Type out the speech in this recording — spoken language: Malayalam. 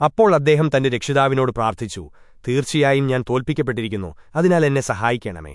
അപ്പോൾ അദ്ദേഹം തന്റെ രക്ഷിതാവിനോട് പ്രാർത്ഥിച്ചു തീർച്ചയായും ഞാൻ തോൽപ്പിക്കപ്പെട്ടിരിക്കുന്നു അതിനാൽ എന്നെ സഹായിക്കണമേ.